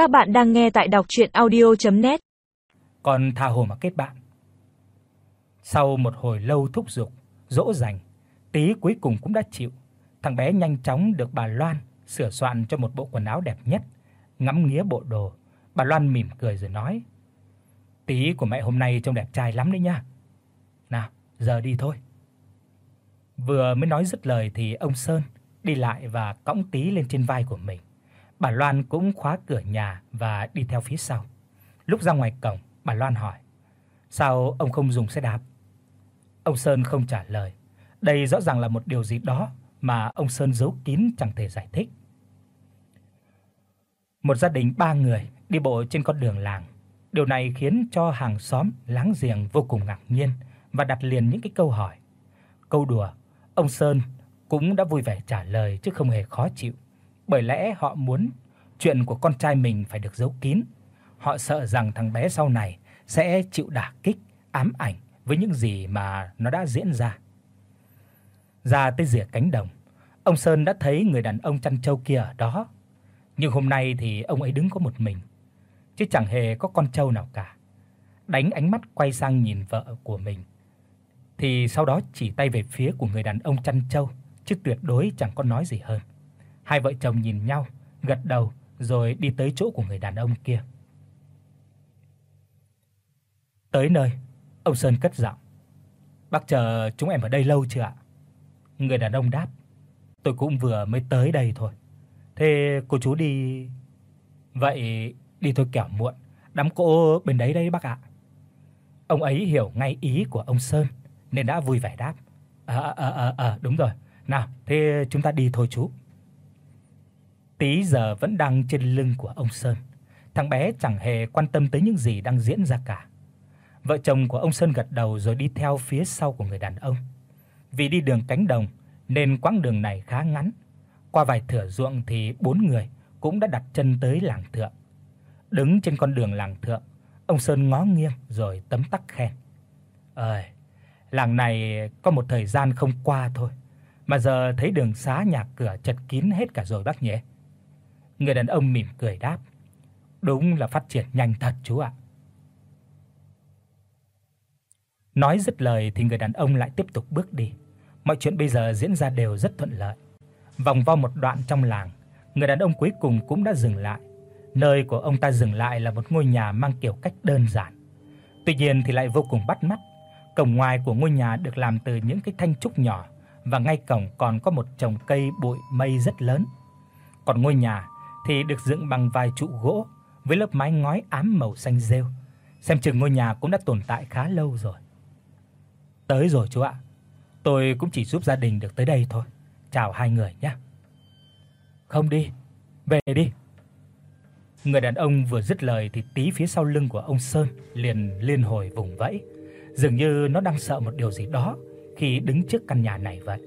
Các bạn đang nghe tại đọc audio net Còn tha hồ mà kết bạn. Sau một hồi lâu thúc giục, dỗ dành, tí cuối cùng cũng đã chịu. Thằng bé nhanh chóng được bà Loan sửa soạn cho một bộ quần áo đẹp nhất, ngắm nghía bộ đồ. Bà Loan mỉm cười rồi nói: "Tí của mẹ hôm nay trông đẹp trai lắm đấy nha. Nào, giờ đi thôi." Vừa mới nói dứt lời thì ông Sơn đi lại và cõng tí lên trên vai của mình. Bà Loan cũng khóa cửa nhà và đi theo phía sau. Lúc ra ngoài cổng, bà Loan hỏi: "Sao ông không dùng xe đạp?" Ông Sơn không trả lời. Đây rõ ràng là một điều gì đó mà ông Sơn giấu kín chẳng thể giải thích. Một gia đình ba người đi bộ trên con đường làng. Điều này khiến cho hàng xóm láng giềng vô cùng ngạc nhiên và đặt liền những cái câu hỏi. Câu đùa, ông Sơn cũng đã vui vẻ trả lời chứ không hề khó chịu, bởi lẽ họ muốn chuyện của con trai mình phải được giấu kín. Họ sợ rằng thằng bé sau này sẽ chịu đả kích, ám ảnh với những gì mà nó đã diễn ra. Ra tới rìa cánh đồng, ông Sơn đã thấy người đàn ông chăn trâu kia ở đó. Nhưng hôm nay thì ông ấy đứng có một mình, chứ chẳng hề có con trâu nào cả. Đánh ánh mắt quay sang nhìn vợ của mình, thì sau đó chỉ tay về phía của người đàn ông chăn trâu, chứ tuyệt đối chẳng có nói gì hơn. Hai vợ chồng nhìn nhau, gật đầu rồi đi tới chỗ của người đàn ông kia. Tới nơi, ông Sơn cất giọng: "Bác chờ chúng em ở đây lâu chưa ạ?" Người đàn ông đáp: "Tôi cũng vừa mới tới đây thôi. Thế cô chú đi Vậy đi thôi kẻo muộn, đám cỗ bên đấy đấy bác ạ." Ông ấy hiểu ngay ý của ông Sơn nên đã vui vẻ đáp: ờ ờ ờ, ờ đúng rồi. Nào, thế chúng ta đi thôi chú." Tí giờ vẫn đang trên lưng của ông Sơn. Thằng bé chẳng hề quan tâm tới những gì đang diễn ra cả. Vợ chồng của ông Sơn gật đầu rồi đi theo phía sau của người đàn ông. Vì đi đường cánh đồng nên quãng đường này khá ngắn. Qua vài thửa ruộng thì bốn người cũng đã đặt chân tới làng thượng. Đứng trên con đường làng thượng, ông Sơn ngó nghiêng rồi tấm tắc khen. "Ơi, làng này có một thời gian không qua thôi, mà giờ thấy đường xá nhà cửa chật kín hết cả rồi bác nhỉ?" Người đàn ông mỉm cười đáp: "Đúng là phát triển nhanh thật chú ạ." Nói dứt lời thì người đàn ông lại tiếp tục bước đi. Mọi chuyện bây giờ diễn ra đều rất thuận lợi. Vòng vo một đoạn trong làng, người đàn ông cuối cùng cũng đã dừng lại. Nơi của ông ta dừng lại là một ngôi nhà mang kiểu cách đơn giản. Tuy nhiên thì lại vô cùng bắt mắt. Cổng ngoài của ngôi nhà được làm từ những cái thanh trúc nhỏ và ngay cổng còn có một chồng cây bụi mây rất lớn. Còn ngôi nhà thì được dựng bằng vài trụ gỗ với lớp mái ngói ám màu xanh rêu. Xem chừng ngôi nhà cũng đã tồn tại khá lâu rồi. Tới rồi chú ạ. Tôi cũng chỉ giúp gia đình được tới đây thôi. Chào hai người nhé. Không đi, về đi. Người đàn ông vừa dứt lời thì tí phía sau lưng của ông Sơn liền liên hồi vùng vẫy, dường như nó đang sợ một điều gì đó khi đứng trước căn nhà này vậy.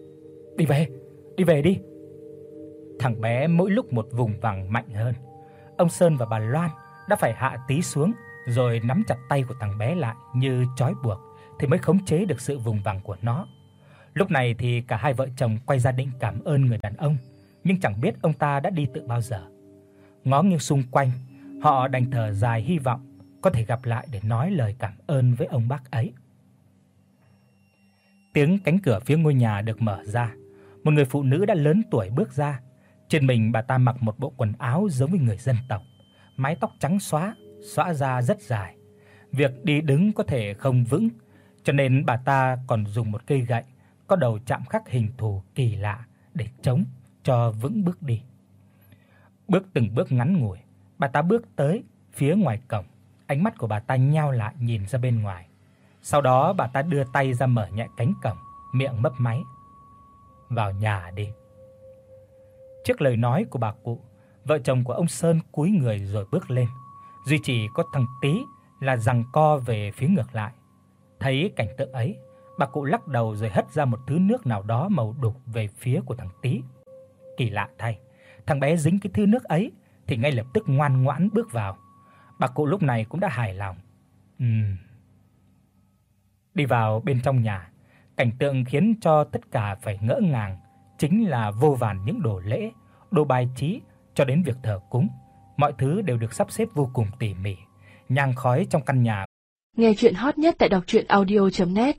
Đi về, đi về đi. Thằng bé mỗi lúc một vùng vằng mạnh hơn. Ông Sơn và bà Loan đã phải hạ tí xuống rồi nắm chặt tay của thằng bé lại như trói buộc thì mới khống chế được sự vùng vằng của nó. Lúc này thì cả hai vợ chồng quay ra định cảm ơn người đàn ông, nhưng chẳng biết ông ta đã đi từ bao giờ. Ngó nghiêng xung quanh, họ đành thở dài hy vọng có thể gặp lại để nói lời cảm ơn với ông bác ấy. Tiếng cánh cửa phía ngôi nhà được mở ra, một người phụ nữ đã lớn tuổi bước ra. Trên mình bà ta mặc một bộ quần áo giống với người dân tộc, mái tóc trắng xóa, xõa ra rất dài. Việc đi đứng có thể không vững, cho nên bà ta còn dùng một cây gậy có đầu chạm khắc hình thù kỳ lạ để chống cho vững bước đi. Bước từng bước ngắn ngủi, bà ta bước tới phía ngoài cổng, ánh mắt của bà ta nheo lại nhìn ra bên ngoài. Sau đó bà ta đưa tay ra mở nhẹ cánh cổng, miệng mấp máy. "Vào nhà đi." Trước lời nói của bà cụ, vợ chồng của ông Sơn cúi người rồi bước lên. Duy chỉ có thằng Tí là giằng co về phía ngược lại. Thấy cảnh tượng ấy, bà cụ lắc đầu rồi hất ra một thứ nước nào đó màu đục về phía của thằng Tí. Kỳ lạ thay, thằng bé dính cái thứ nước ấy thì ngay lập tức ngoan ngoãn bước vào. Bà cụ lúc này cũng đã hài lòng. Ừm. Đi vào bên trong nhà, cảnh tượng khiến cho tất cả phải ngỡ ngàng, chính là vô vàn những đồ lễ, đồ bài trí cho đến việc thờ cúng, Mọi thứ đều được sắp xếp vô cùng tỉ mỉ, nhang khói trong căn nhà. Nghe truyện hot nhất tại doctruyenaudio.net